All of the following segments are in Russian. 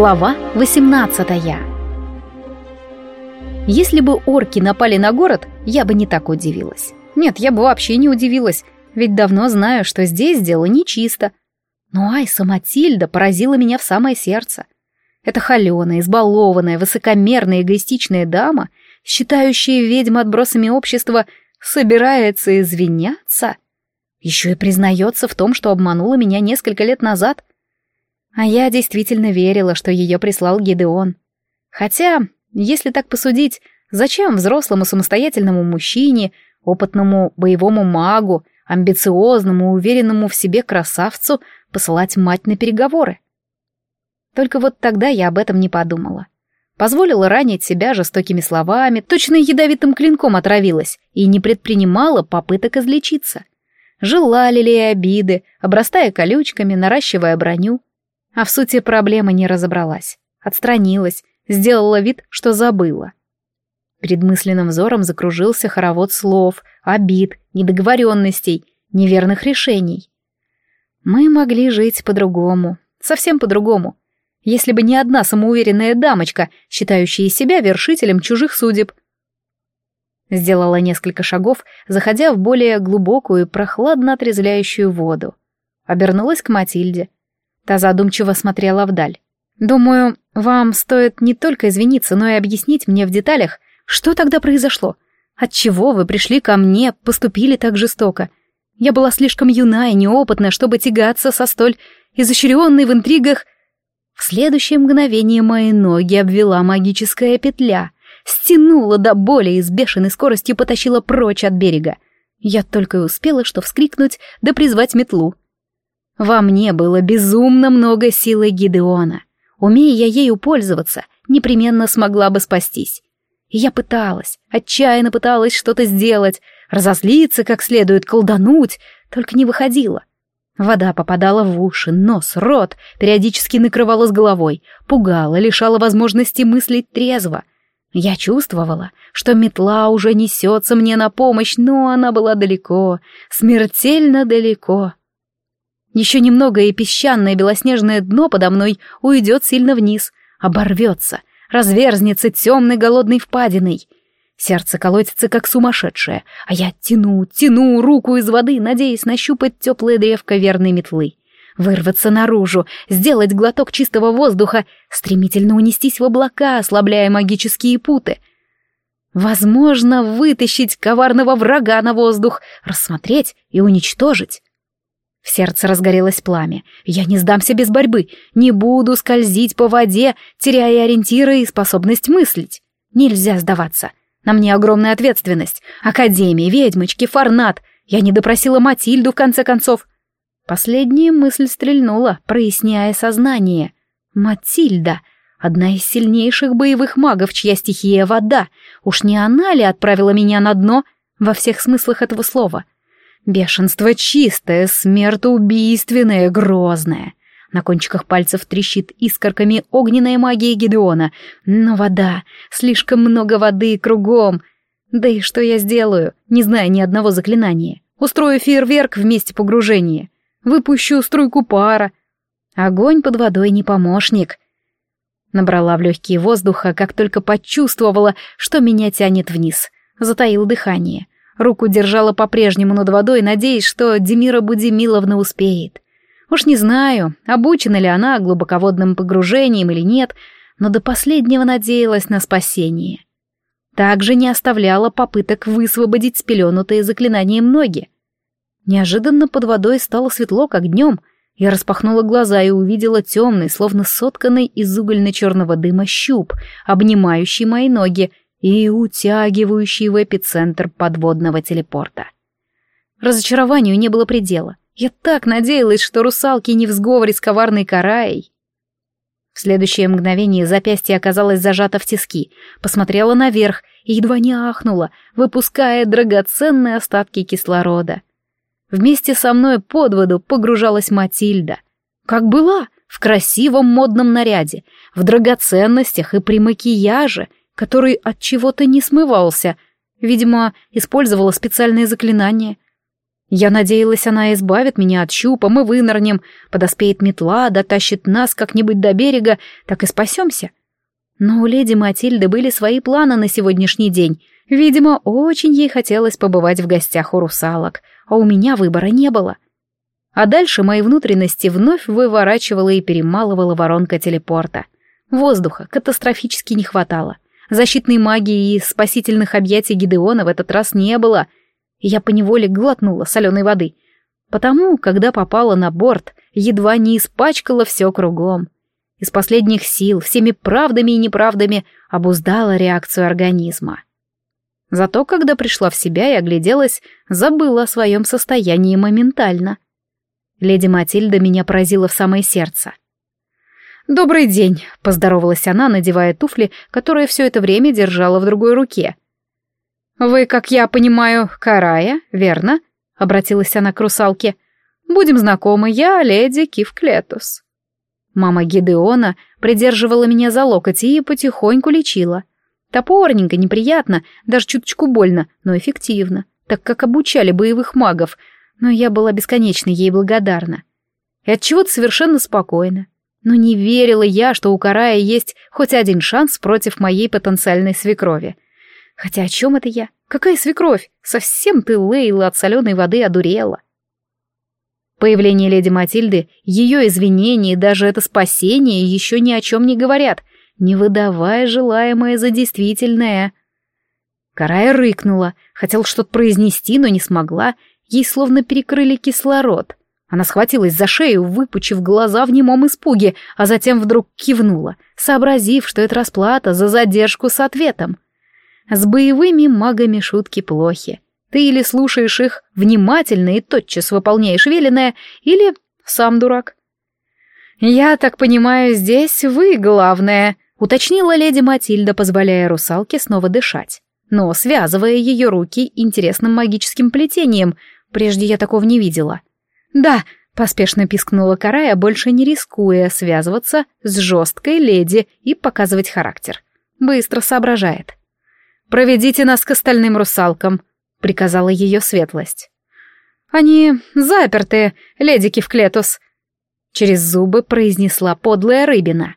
Глава 18 Если бы орки напали на город, я бы не так удивилась. Нет, я бы вообще не удивилась, ведь давно знаю, что здесь дело нечисто. Но Айса Матильда поразила меня в самое сердце. Это холеная, избалованная, высокомерная, эгоистичная дама, считающая ведьм отбросами общества, собирается извиняться. Еще и признается в том, что обманула меня несколько лет назад. А я действительно верила, что ее прислал Гидеон. Хотя, если так посудить, зачем взрослому самостоятельному мужчине, опытному боевому магу, амбициозному, уверенному в себе красавцу посылать мать на переговоры? Только вот тогда я об этом не подумала. Позволила ранить себя жестокими словами, точно ядовитым клинком отравилась и не предпринимала попыток излечиться. Жила ли обиды, обрастая колючками, наращивая броню. А в сути проблемы не разобралась. Отстранилась, сделала вид, что забыла. Перед мысленным взором закружился хоровод слов, обид, недоговоренностей, неверных решений. Мы могли жить по-другому, совсем по-другому, если бы не одна самоуверенная дамочка, считающая себя вершителем чужих судеб. Сделала несколько шагов, заходя в более глубокую, прохладно отрезвляющую воду. Обернулась к Матильде. Та задумчиво смотрела вдаль. «Думаю, вам стоит не только извиниться, но и объяснить мне в деталях, что тогда произошло. Отчего вы пришли ко мне, поступили так жестоко? Я была слишком юна и неопытна, чтобы тягаться со столь изощренной в интригах в следующее мгновение мои ноги обвела магическая петля, стянула до боли и с бешеной скоростью потащила прочь от берега. Я только и успела что вскрикнуть да призвать метлу. Во мне было безумно много силы Гидеона. Умея я ею пользоваться, непременно смогла бы спастись. И я пыталась, отчаянно пыталась что-то сделать, разозлиться как следует, колдануть, только не выходила. Вода попадала в уши, нос, рот, периодически накрывала с головой, пугала, лишала возможности мыслить трезво. Я чувствовала, что метла уже несется мне на помощь, но она была далеко, смертельно далеко. Еще немного, и песчаное белоснежное дно подо мной уйдет сильно вниз, оборвется, разверзнется темной голодной впадиной — Сердце колотится, как сумасшедшее, а я тяну, тяну руку из воды, надеясь нащупать теплое древко верной метлы. Вырваться наружу, сделать глоток чистого воздуха, стремительно унестись в облака, ослабляя магические путы. Возможно, вытащить коварного врага на воздух, рассмотреть и уничтожить. В сердце разгорелось пламя. Я не сдамся без борьбы, не буду скользить по воде, теряя ориентиры и способность мыслить. Нельзя сдаваться. На мне огромная ответственность. Академия, ведьмочки, фарнат. Я не допросила Матильду, в конце концов. Последняя мысль стрельнула, проясняя сознание. Матильда — одна из сильнейших боевых магов, чья стихия — вода. Уж не она ли отправила меня на дно во всех смыслах этого слова? Бешенство чистое, смертоубийственное, грозное. На кончиках пальцев трещит искорками огненная магия Гидеона. Но вода, слишком много воды кругом. Да и что я сделаю, не зная ни одного заклинания? Устрою фейерверк в месте погружения. Выпущу струйку пара. Огонь под водой не помощник. Набрала в легкие воздуха, как только почувствовала, что меня тянет вниз. Затаил дыхание. Руку держала по-прежнему над водой, надеясь, что Демира Будимиловна успеет. Уж не знаю, обучена ли она глубоководным погружением или нет, но до последнего надеялась на спасение. Также не оставляла попыток высвободить спеленутые заклинанием ноги. Неожиданно под водой стало светло, как днем. Я распахнула глаза и увидела темный, словно сотканный из угольно-черного дыма щуп, обнимающий мои ноги и утягивающий в эпицентр подводного телепорта. Разочарованию не было предела. Я так надеялась, что русалки не в сговоре с коварной караей. В следующее мгновение запястье оказалось зажато в тиски, посмотрела наверх и едва не ахнула, выпуская драгоценные остатки кислорода. Вместе со мной под воду погружалась Матильда. Как была, в красивом модном наряде, в драгоценностях и при макияже, который от чего-то не смывался. Видимо, использовала специальные заклинания — Я надеялась, она избавит меня от щупа, мы вынырнем, подоспеет метла, дотащит нас как-нибудь до берега, так и спасемся. Но у леди Матильды были свои планы на сегодняшний день. Видимо, очень ей хотелось побывать в гостях у русалок, а у меня выбора не было. А дальше мои внутренности вновь выворачивала и перемалывала воронка телепорта. Воздуха катастрофически не хватало. Защитной магии и спасительных объятий Гидеона в этот раз не было — и я поневоле глотнула соленой воды. Потому, когда попала на борт, едва не испачкала все кругом. Из последних сил, всеми правдами и неправдами, обуздала реакцию организма. Зато, когда пришла в себя и огляделась, забыла о своем состоянии моментально. Леди Матильда меня поразила в самое сердце. «Добрый день», — поздоровалась она, надевая туфли, которые все это время держала в другой руке. «Вы, как я понимаю, Карая, верно?» — обратилась она к русалке. «Будем знакомы, я леди Кивклетус». Мама Гидеона придерживала меня за локоть и потихоньку лечила. Топорненько, неприятно, даже чуточку больно, но эффективно, так как обучали боевых магов, но я была бесконечно ей благодарна. И отчего-то совершенно спокойно. Но не верила я, что у Карая есть хоть один шанс против моей потенциальной свекрови — Хотя о чем это я? Какая свекровь? Совсем ты, Лейла, от соленой воды одурела. Появление леди Матильды, ее извинения и даже это спасение еще ни о чем не говорят, не выдавая желаемое за действительное. Карая рыкнула, хотел что-то произнести, но не смогла, ей словно перекрыли кислород. Она схватилась за шею, выпучив глаза в немом испуге, а затем вдруг кивнула, сообразив, что это расплата за задержку с ответом. С боевыми магами шутки плохи. Ты или слушаешь их внимательно и тотчас выполняешь веленое, или сам дурак. «Я так понимаю, здесь вы главная», — уточнила леди Матильда, позволяя русалке снова дышать, но связывая ее руки интересным магическим плетением. Прежде я такого не видела. «Да», — поспешно пискнула Карая, больше не рискуя связываться с жесткой леди и показывать характер. Быстро соображает. «Проведите нас к остальным русалкам», — приказала ее светлость. «Они заперты, леди Кивклетус», — через зубы произнесла подлая рыбина.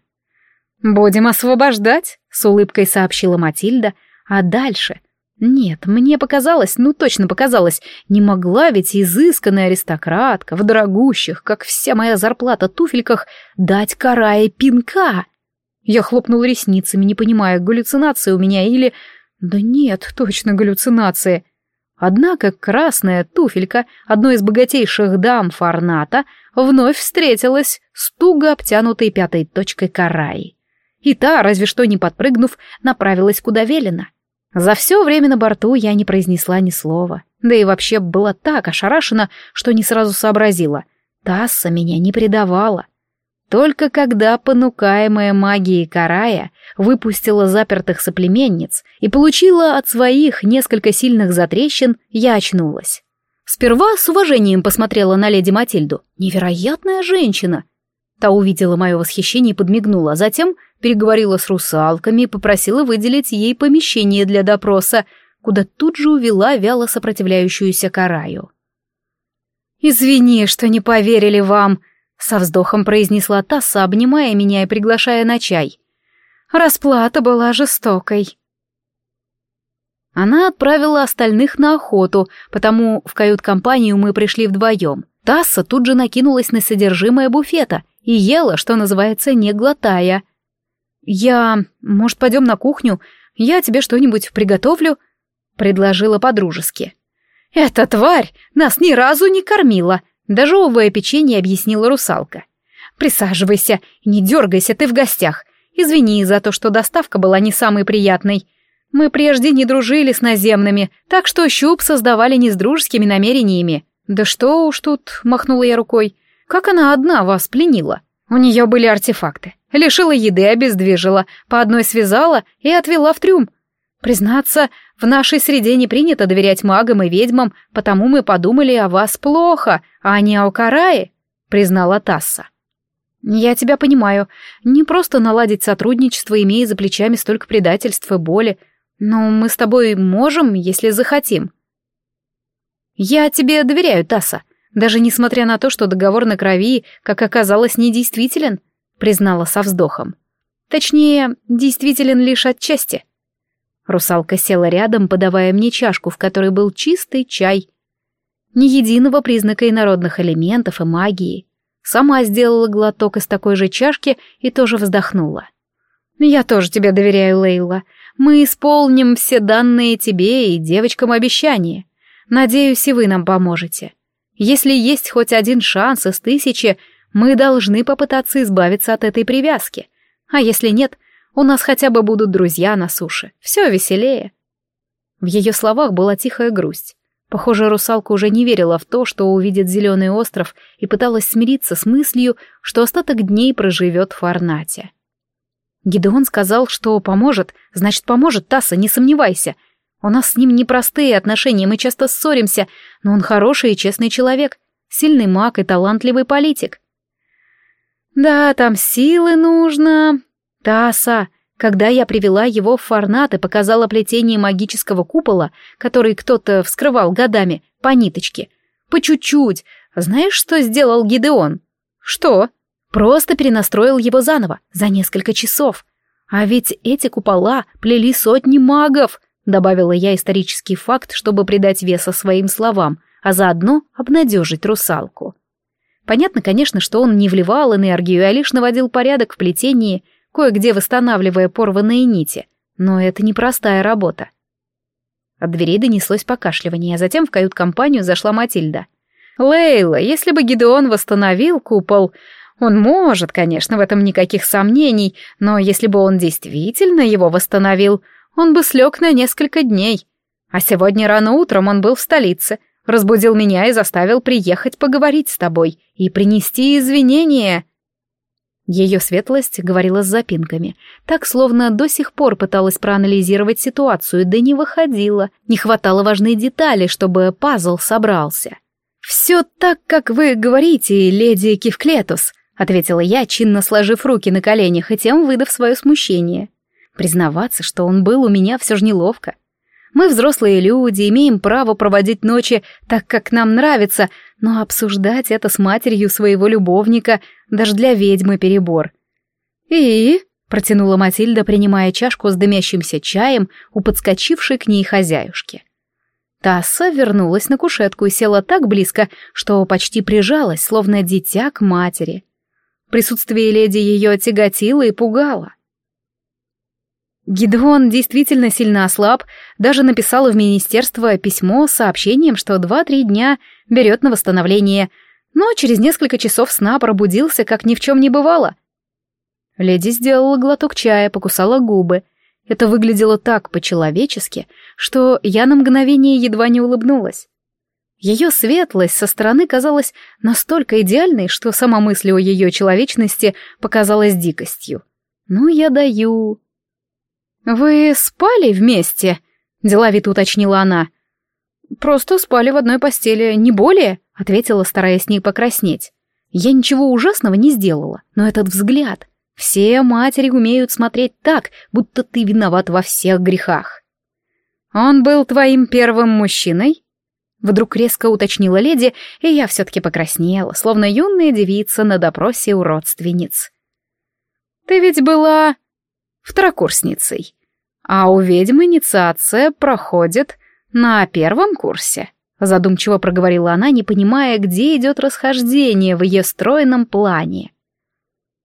«Будем освобождать», — с улыбкой сообщила Матильда, а дальше... Нет, мне показалось, ну точно показалось, не могла ведь изысканная аристократка в дорогущих, как вся моя зарплата, туфельках дать карае пинка. Я хлопнул ресницами, не понимая, галлюцинация у меня или да нет, точно галлюцинации. Однако красная туфелька одной из богатейших дам Фарната вновь встретилась с туго обтянутой пятой точкой караи. И та, разве что не подпрыгнув, направилась куда велено. За все время на борту я не произнесла ни слова. Да и вообще была так ошарашена, что не сразу сообразила. Тасса меня не предавала. Только когда понукаемая магией Карая выпустила запертых соплеменниц и получила от своих несколько сильных затрещин, я очнулась. Сперва с уважением посмотрела на леди Матильду. Невероятная женщина! Та увидела мое восхищение и подмигнула, а затем переговорила с русалками и попросила выделить ей помещение для допроса, куда тут же увела вяло сопротивляющуюся Караю. «Извини, что не поверили вам», со вздохом произнесла Тасса, обнимая меня и приглашая на чай. Расплата была жестокой. Она отправила остальных на охоту, потому в кают-компанию мы пришли вдвоем. Тасса тут же накинулась на содержимое буфета и ела, что называется, не глотая. «Я... может, пойдем на кухню? Я тебе что-нибудь приготовлю?» — предложила подружески. «Эта тварь нас ни разу не кормила», Дожевывая печенье, объяснила русалка. «Присаживайся, не дергайся, ты в гостях. Извини за то, что доставка была не самой приятной. Мы прежде не дружили с наземными, так что щуп создавали не с дружескими намерениями. Да что уж тут, махнула я рукой. Как она одна вас пленила? У нее были артефакты. Лишила еды, обездвижила, по одной связала и отвела в трюм. Признаться, в нашей среде не принято доверять магам и ведьмам, потому мы подумали о вас плохо, а не о Карае», — признала Тасса. «Я тебя понимаю. Не просто наладить сотрудничество, имея за плечами столько предательств и боли. Но мы с тобой можем, если захотим». «Я тебе доверяю, Тасса, даже несмотря на то, что договор на крови, как оказалось, недействителен», — признала со вздохом. «Точнее, действителен лишь отчасти». Русалка села рядом, подавая мне чашку, в которой был чистый чай. Ни единого признака инородных элементов и магии. Сама сделала глоток из такой же чашки и тоже вздохнула. «Я тоже тебе доверяю, Лейла. Мы исполним все данные тебе и девочкам обещания. Надеюсь, и вы нам поможете. Если есть хоть один шанс из тысячи, мы должны попытаться избавиться от этой привязки. А если нет, у нас хотя бы будут друзья на суше. Все веселее». В ее словах была тихая грусть. Похоже, русалка уже не верила в то, что увидит зеленый остров, и пыталась смириться с мыслью, что остаток дней проживет в Фарнате. Гидеон сказал, что поможет, значит, поможет, Тасса, не сомневайся. У нас с ним непростые отношения, мы часто ссоримся, но он хороший и честный человек, сильный маг и талантливый политик. Да, там силы нужно. Тасса, когда я привела его в Фарнат и показала плетение магического купола, который кто-то вскрывал годами, по ниточке, по чуть-чуть, знаешь, что сделал Гидеон? Что? Просто перенастроил его заново, за несколько часов. А ведь эти купола плели сотни магов, добавила я исторический факт, чтобы придать веса своим словам, а заодно обнадежить русалку. Понятно, конечно, что он не вливал энергию, а лишь наводил порядок в плетении, кое-где восстанавливая порванные нити. Но это непростая работа. От дверей донеслось покашливание, а затем в кают-компанию зашла Матильда. «Лейла, если бы Гидеон восстановил купол, он может, конечно, в этом никаких сомнений, но если бы он действительно его восстановил, он бы слег на несколько дней. А сегодня рано утром он был в столице, разбудил меня и заставил приехать поговорить с тобой и принести извинения». Ее светлость говорила с запинками, так словно до сих пор пыталась проанализировать ситуацию, да не выходила, не хватало важной детали, чтобы пазл собрался. «Все так, как вы говорите, леди Кивклетус», — ответила я, чинно сложив руки на коленях и тем выдав свое смущение. Признаваться, что он был у меня все же неловко. Мы взрослые люди, имеем право проводить ночи так, как нам нравится, но обсуждать это с матерью своего любовника даже для ведьмы перебор. «И?» — протянула Матильда, принимая чашку с дымящимся чаем у подскочившей к ней хозяюшки. Тасса вернулась на кушетку и села так близко, что почти прижалась, словно дитя к матери. Присутствие леди ее тяготило и пугало. Гидеон действительно сильно ослаб, даже написала в министерство письмо с сообщением, что два-три дня берет на восстановление, но через несколько часов сна пробудился, как ни в чем не бывало. Леди сделала глоток чая, покусала губы. Это выглядело так по-человечески, что я на мгновение едва не улыбнулась. Ее светлость со стороны казалась настолько идеальной, что сама мысль о ее человечности показалась дикостью. «Ну, я даю», «Вы спали вместе?» — деловито уточнила она. «Просто спали в одной постели, не более», — ответила, стараясь не покраснеть. «Я ничего ужасного не сделала, но этот взгляд. Все матери умеют смотреть так, будто ты виноват во всех грехах». «Он был твоим первым мужчиной?» Вдруг резко уточнила леди, и я все-таки покраснела, словно юная девица на допросе у родственниц. «Ты ведь была второкурсницей. А у ведьмы инициация проходит на первом курсе. Задумчиво проговорила она, не понимая, где идет расхождение в ее стройном плане.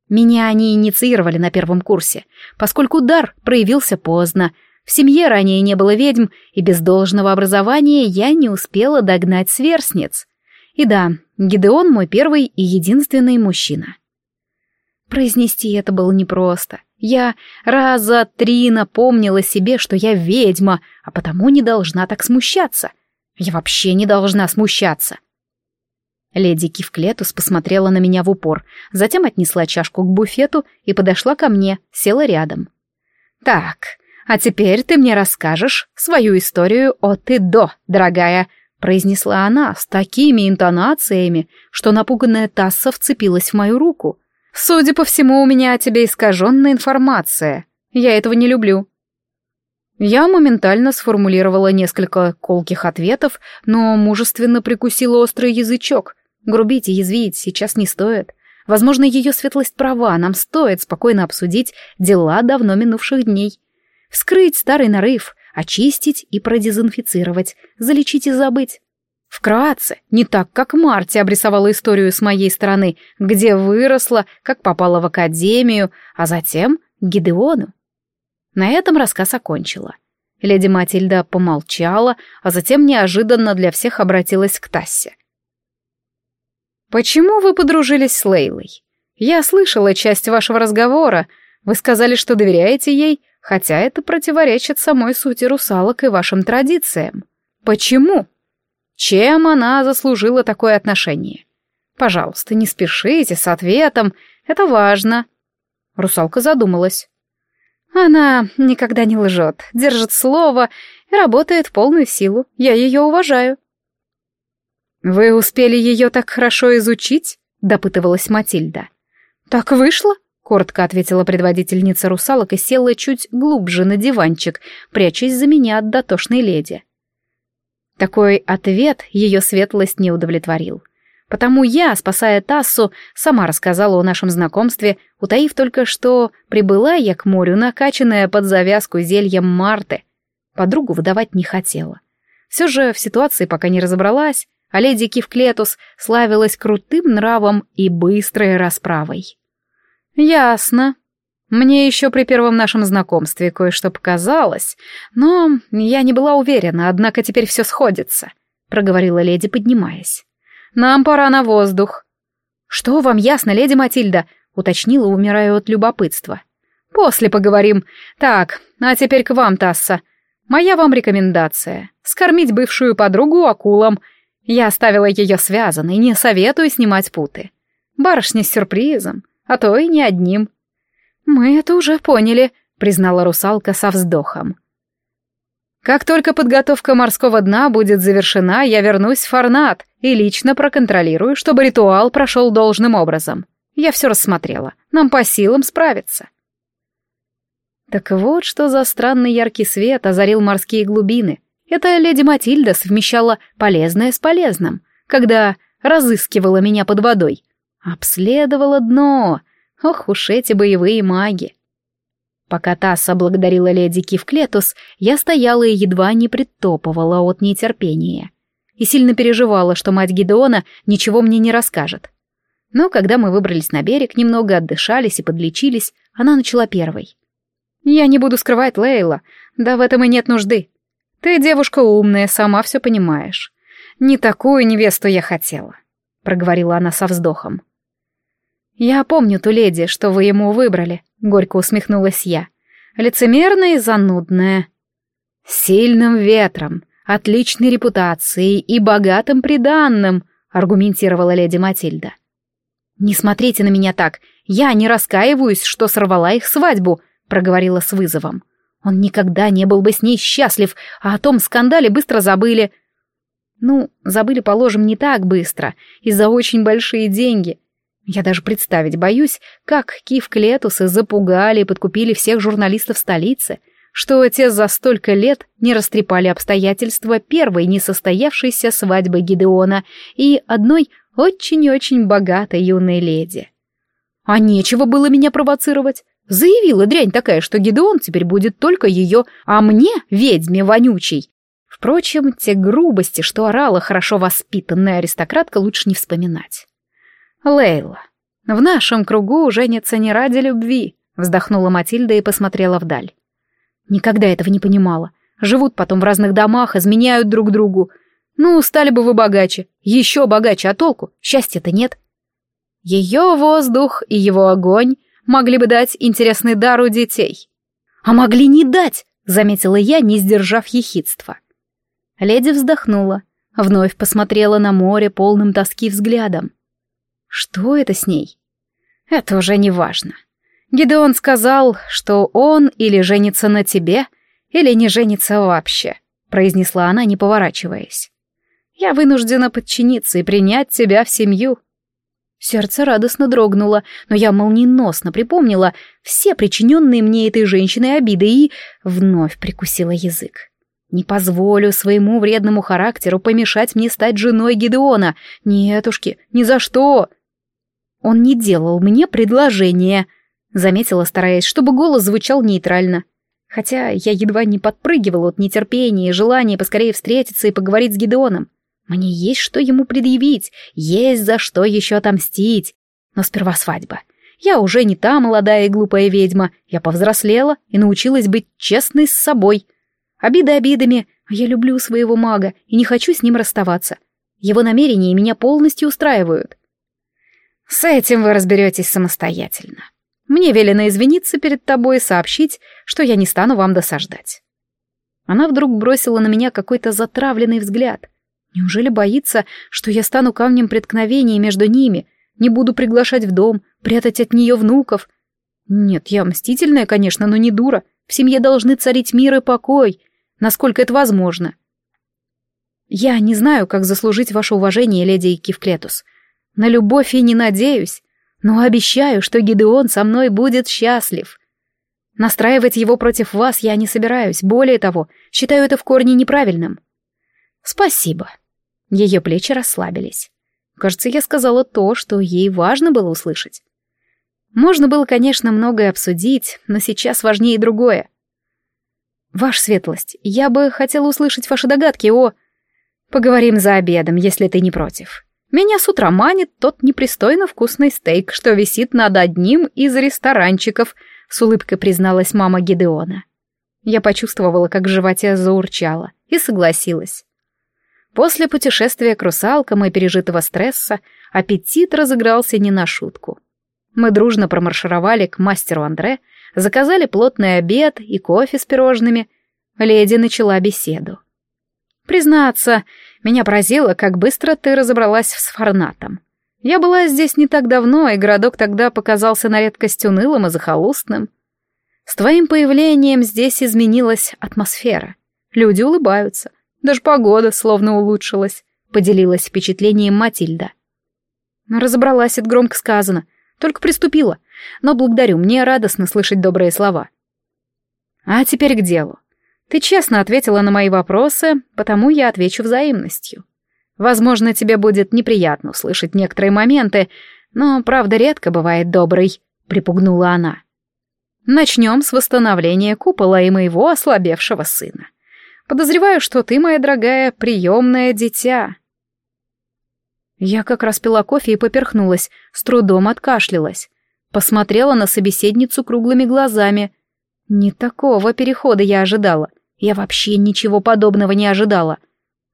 Меня они инициировали на первом курсе, поскольку дар проявился поздно. В семье ранее не было ведьм, и без должного образования я не успела догнать сверстниц. И да, Гидеон мой первый и единственный мужчина. Произнести это было непросто. Я раза три напомнила себе, что я ведьма, а потому не должна так смущаться. Я вообще не должна смущаться. Леди Кивклетус посмотрела на меня в упор, затем отнесла чашку к буфету и подошла ко мне, села рядом. «Так, а теперь ты мне расскажешь свою историю от и до, дорогая», произнесла она с такими интонациями, что напуганная Тасса вцепилась в мою руку — Судя по всему, у меня о тебе искаженная информация. Я этого не люблю. Я моментально сформулировала несколько колких ответов, но мужественно прикусила острый язычок. Грубить и язвить сейчас не стоит. Возможно, ее светлость права, нам стоит спокойно обсудить дела давно минувших дней. Вскрыть старый нарыв, очистить и продезинфицировать, залечить и забыть. Вкратце, не так, как Марти обрисовала историю с моей стороны, где выросла, как попала в академию, а затем Гидеону. На этом рассказ окончила. Леди Матильда помолчала, а затем неожиданно для всех обратилась к Тассе. «Почему вы подружились с Лейлой? Я слышала часть вашего разговора. Вы сказали, что доверяете ей, хотя это противоречит самой сути русалок и вашим традициям. Почему? Чем она заслужила такое отношение? Пожалуйста, не спешите с ответом, это важно». Русалка задумалась. «Она никогда не лжет, держит слово и работает в полную силу. Я ее уважаю». «Вы успели ее так хорошо изучить?» — допытывалась Матильда. «Так вышло?» — коротко ответила предводительница русалок и села чуть глубже на диванчик, прячась за меня от дотошной леди. Такой ответ ее светлость не удовлетворил. Потому я, спасая Тассу, сама рассказала о нашем знакомстве, утаив только, что прибыла я к морю, накачанная под завязку зельем Марты. Подругу выдавать не хотела. Все же в ситуации пока не разобралась, а леди Кивклетус славилась крутым нравом и быстрой расправой. «Ясно. Мне еще при первом нашем знакомстве кое-что показалось, но я не была уверена, однако теперь все сходится», — проговорила леди, поднимаясь. «Нам пора на воздух». «Что вам ясно, леди Матильда?» — уточнила, умирая от любопытства. «После поговорим. Так, а теперь к вам, Тасса. Моя вам рекомендация. Скормить бывшую подругу акулам — я оставила ее связанной, не советую снимать путы. Барышня с сюрпризом, а то и не одним. «Мы это уже поняли», — признала русалка со вздохом. «Как только подготовка морского дна будет завершена, я вернусь в Фарнат и лично проконтролирую, чтобы ритуал прошел должным образом. Я все рассмотрела, нам по силам справиться». Так вот, что за странный яркий свет озарил морские глубины — это леди Матильда совмещала полезное с полезным, когда разыскивала меня под водой. Обследовала дно. Ох уж эти боевые маги. Пока Тасса благодарила леди Кивклетус, я стояла и едва не притопывала от нетерпения. И сильно переживала, что мать Гидеона ничего мне не расскажет. Но когда мы выбрались на берег, немного отдышались и подлечились, она начала первой. «Я не буду скрывать Лейла, да в этом и нет нужды. Ты девушка умная, сама все понимаешь. Не такую невесту я хотела», — проговорила она со вздохом. «Я помню ту леди, что вы ему выбрали», — горько усмехнулась я. «Лицемерная и занудная. Сильным ветром, отличной репутацией и богатым приданным», — аргументировала леди Матильда. «Не смотрите на меня так, я не раскаиваюсь, что сорвала их свадьбу», — проговорила с вызовом. Он никогда не был бы с ней счастлив, а о том скандале быстро забыли. Ну, забыли, положим, не так быстро, и за очень большие деньги. Я даже представить боюсь, как Кив Клетусы запугали и подкупили всех журналистов столицы, что те за столько лет не растрепали обстоятельства первой несостоявшейся свадьбы Гидеона и одной очень-очень богатой юной леди. А нечего было меня провоцировать. Заявила дрянь такая, что Гидеон теперь будет только ее, а мне, ведьме вонючей. Впрочем, те грубости, что орала хорошо воспитанная аристократка, лучше не вспоминать. Лейла. В нашем кругу женятся не ради любви, вздохнула Матильда и посмотрела вдаль. Никогда этого не понимала. Живут потом в разных домах, изменяют друг другу. Ну, стали бы вы богаче, еще богаче, а толку? Счастья-то нет. Ее воздух и его огонь могли бы дать интересный дар у детей. А могли не дать, заметила я, не сдержав ехидства. Леди вздохнула, вновь посмотрела на море полным тоски взглядом. Что это с ней? Это уже не важно. Гидеон сказал, что он или женится на тебе, или не женится вообще, произнесла она, не поворачиваясь. Я вынуждена подчиниться и принять тебя в семью. Сердце радостно дрогнуло, но я молниеносно припомнила все причиненные мне этой женщиной обиды и вновь прикусила язык. Не позволю своему вредному характеру помешать мне стать женой Гидеона. Нетушки, ни за что. Он не делал мне предложения, заметила, стараясь, чтобы голос звучал нейтрально. Хотя я едва не подпрыгивала от нетерпения и желания поскорее встретиться и поговорить с Гидеоном. Мне есть что ему предъявить, есть за что еще отомстить. Но сперва свадьба. Я уже не та молодая и глупая ведьма. Я повзрослела и научилась быть честной с собой. Обиды обидами, а я люблю своего мага и не хочу с ним расставаться. Его намерения меня полностью устраивают. С этим вы разберетесь самостоятельно. Мне велено извиниться перед тобой и сообщить, что я не стану вам досаждать. Она вдруг бросила на меня какой-то затравленный взгляд — Неужели боится, что я стану камнем преткновения между ними, не буду приглашать в дом, прятать от нее внуков? Нет, я мстительная, конечно, но не дура. В семье должны царить мир и покой, насколько это возможно. Я не знаю, как заслужить ваше уважение, леди Кивклетус. На любовь и не надеюсь, но обещаю, что Гидеон со мной будет счастлив. Настраивать его против вас я не собираюсь, более того, считаю это в корне неправильным. «Спасибо». Ее плечи расслабились. Кажется, я сказала то, что ей важно было услышать. Можно было, конечно, многое обсудить, но сейчас важнее другое. «Ваша светлость, я бы хотела услышать ваши догадки о...» «Поговорим за обедом, если ты не против. Меня с утра манит тот непристойно вкусный стейк, что висит над одним из ресторанчиков», — с улыбкой призналась мама Гидеона. Я почувствовала, как в животе заурчало, и согласилась. После путешествия к русалкам и пережитого стресса аппетит разыгрался не на шутку. Мы дружно промаршировали к мастеру Андре, заказали плотный обед и кофе с пирожными. Леди начала беседу. «Признаться, меня поразило, как быстро ты разобралась с фарнатом. Я была здесь не так давно, и городок тогда показался на редкость унылым и захолустным. С твоим появлением здесь изменилась атмосфера. Люди улыбаются, даже погода словно улучшилась, поделилась впечатлением Матильда. Разобралась, это громко сказано. Только приступила. Но благодарю, мне радостно слышать добрые слова. А теперь к делу. Ты честно ответила на мои вопросы, потому я отвечу взаимностью. Возможно, тебе будет неприятно услышать некоторые моменты, но правда редко бывает доброй, припугнула она. Начнем с восстановления купола и моего ослабевшего сына. Подозреваю, что ты, моя дорогая, приемное дитя». Я как раз пила кофе и поперхнулась, с трудом откашлялась. Посмотрела на собеседницу круглыми глазами. Не такого перехода я ожидала. Я вообще ничего подобного не ожидала.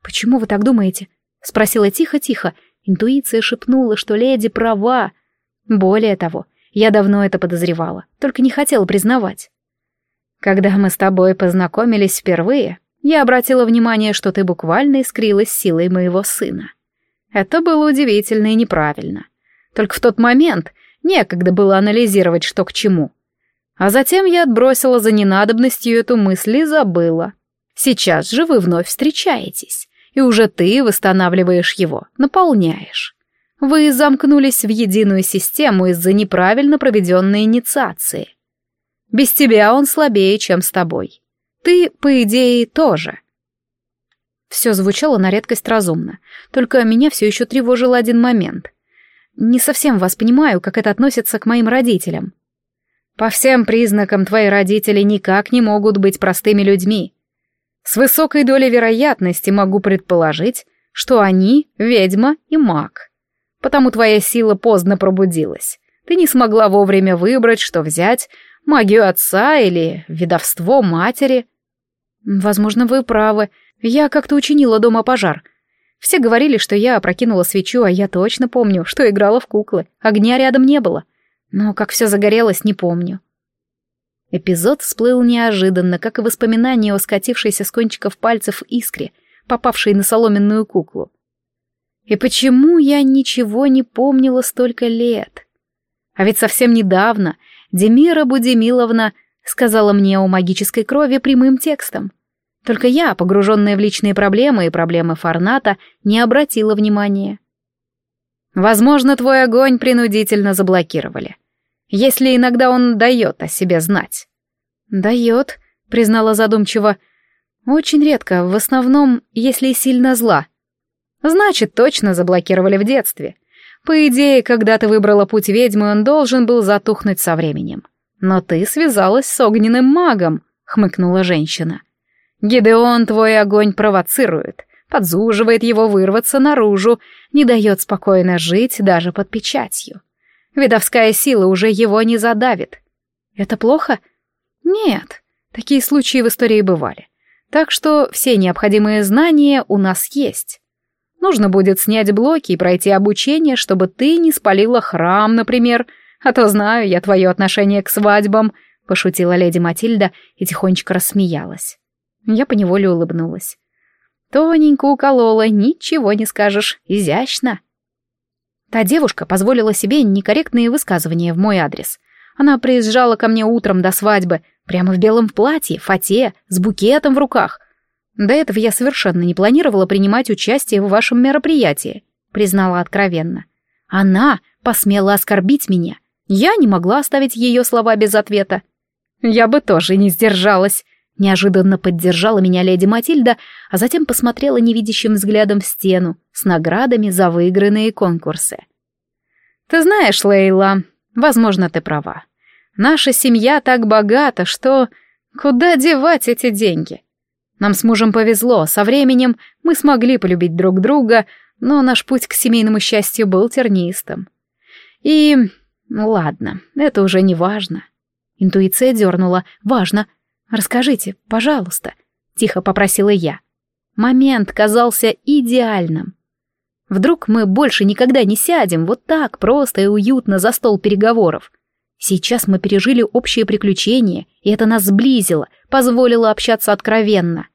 «Почему вы так думаете?» — спросила тихо-тихо. Интуиция шепнула, что леди права. Более того, я давно это подозревала, только не хотела признавать. Когда мы с тобой познакомились впервые, я обратила внимание, что ты буквально искрилась силой моего сына. Это было удивительно и неправильно. Только в тот момент некогда было анализировать, что к чему. А затем я отбросила за ненадобностью эту мысль и забыла. Сейчас же вы вновь встречаетесь, и уже ты восстанавливаешь его, наполняешь. Вы замкнулись в единую систему из-за неправильно проведенной инициации. Без тебя он слабее, чем с тобой. Ты, по идее, тоже. Все звучало на редкость разумно, только меня все еще тревожил один момент. Не совсем вас понимаю, как это относится к моим родителям. По всем признакам твои родители никак не могут быть простыми людьми. С высокой долей вероятности могу предположить, что они — ведьма и маг. Потому твоя сила поздно пробудилась. Ты не смогла вовремя выбрать, что взять, магию отца или ведовство матери. «Возможно, вы правы. Я как-то учинила дома пожар. Все говорили, что я опрокинула свечу, а я точно помню, что играла в куклы. Огня рядом не было. Но как все загорелось, не помню». Эпизод всплыл неожиданно, как и воспоминание о скатившейся с кончиков пальцев искре, попавшей на соломенную куклу. И почему я ничего не помнила столько лет? А ведь совсем недавно Демира Будемиловна сказала мне о магической крови прямым текстом. Только я, погруженная в личные проблемы и проблемы Фарната, не обратила внимания. Возможно, твой огонь принудительно заблокировали. Если иногда он дает о себе знать. Дает, признала задумчиво. Очень редко, в основном, если сильно зла. Значит, точно заблокировали в детстве. По идее, когда ты выбрала путь ведьмы, он должен был затухнуть со временем. Но ты связалась с огненным магом, хмыкнула женщина. Гидеон твой огонь провоцирует, подзуживает его вырваться наружу, не дает спокойно жить даже под печатью. Видовская сила уже его не задавит. Это плохо? Нет, такие случаи в истории бывали. Так что все необходимые знания у нас есть. Нужно будет снять блоки и пройти обучение, чтобы ты не спалила храм, например. А то знаю я твое отношение к свадьбам, — пошутила леди Матильда и тихонечко рассмеялась. Я поневоле улыбнулась. Тоненько уколола, ничего не скажешь, изящно. Та девушка позволила себе некорректные высказывания в мой адрес. Она приезжала ко мне утром до свадьбы, прямо в белом платье, фате, с букетом в руках. До этого я совершенно не планировала принимать участие в вашем мероприятии, признала откровенно. Она посмела оскорбить меня. Я не могла оставить ее слова без ответа. Я бы тоже не сдержалась. Неожиданно поддержала меня леди Матильда, а затем посмотрела невидящим взглядом в стену с наградами за выигранные конкурсы. «Ты знаешь, Лейла, возможно, ты права. Наша семья так богата, что... Куда девать эти деньги? Нам с мужем повезло, со временем мы смогли полюбить друг друга, но наш путь к семейному счастью был тернистым. И... Ну ладно, это уже не важно». Интуиция дернула. «Важно. «Расскажите, пожалуйста», — тихо попросила я. Момент казался идеальным. Вдруг мы больше никогда не сядем вот так просто и уютно за стол переговоров. Сейчас мы пережили общее приключение, и это нас сблизило, позволило общаться откровенно.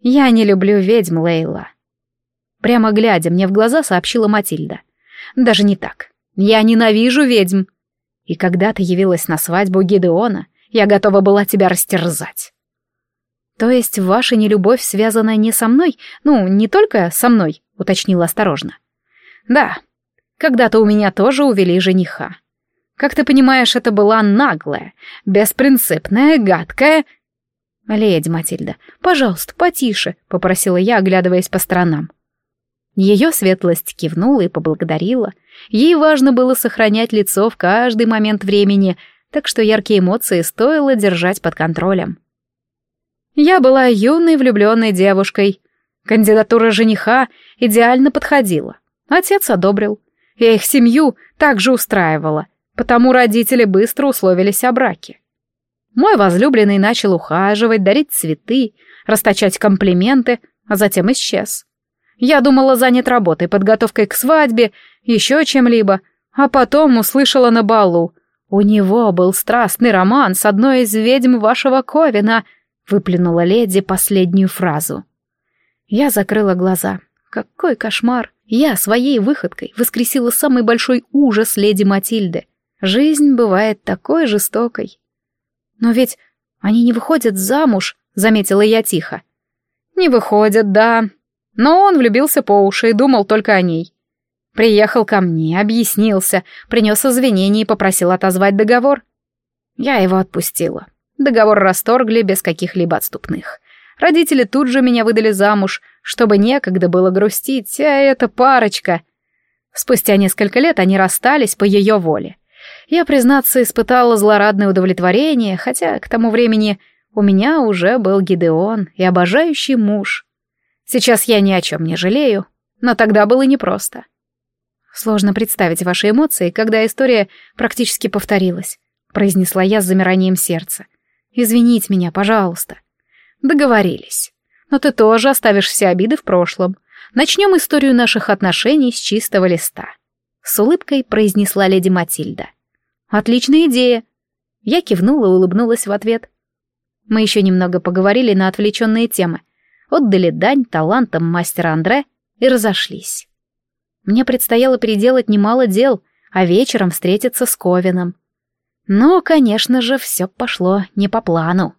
«Я не люблю ведьм, Лейла». Прямо глядя мне в глаза, сообщила Матильда. «Даже не так. Я ненавижу ведьм. И когда ты явилась на свадьбу Гидеона, я готова была тебя растерзать. То есть ваша нелюбовь связана не со мной, ну, не только со мной, уточнила осторожно. Да, когда-то у меня тоже увели жениха. Как ты понимаешь, это была наглая, беспринципная, гадкая... «Леди Матильда, пожалуйста, потише», — попросила я, оглядываясь по сторонам. Ее светлость кивнула и поблагодарила. Ей важно было сохранять лицо в каждый момент времени, так что яркие эмоции стоило держать под контролем. Я была юной влюбленной девушкой. Кандидатура жениха идеально подходила. Отец одобрил. Я их семью также устраивала, потому родители быстро условились о браке. Мой возлюбленный начал ухаживать, дарить цветы, расточать комплименты, а затем исчез. Я думала занят работой, подготовкой к свадьбе, еще чем-либо, а потом услышала на балу. «У него был страстный роман с одной из ведьм вашего Ковина», — выплюнула леди последнюю фразу. Я закрыла глаза. Какой кошмар! Я своей выходкой воскресила самый большой ужас леди Матильды. Жизнь бывает такой жестокой. Но ведь они не выходят замуж, заметила я тихо. Не выходят, да. Но он влюбился по уши и думал только о ней. Приехал ко мне, объяснился, принес извинения и попросил отозвать договор. Я его отпустила. Договор расторгли без каких-либо отступных. Родители тут же меня выдали замуж, чтобы некогда было грустить, а эта парочка... Спустя несколько лет они расстались по ее воле. Я, признаться, испытала злорадное удовлетворение, хотя к тому времени у меня уже был Гидеон и обожающий муж. Сейчас я ни о чем не жалею, но тогда было непросто. Сложно представить ваши эмоции, когда история практически повторилась, произнесла я с замиранием сердца. Извините меня, пожалуйста. Договорились. Но ты тоже оставишь все обиды в прошлом. Начнем историю наших отношений с чистого листа. С улыбкой произнесла леди Матильда. Отличная идея. Я кивнула и улыбнулась в ответ. Мы еще немного поговорили на отвлеченные темы, отдали дань талантам мастера Андре и разошлись. Мне предстояло переделать немало дел, а вечером встретиться с Ковином. Но, конечно же, все пошло не по плану.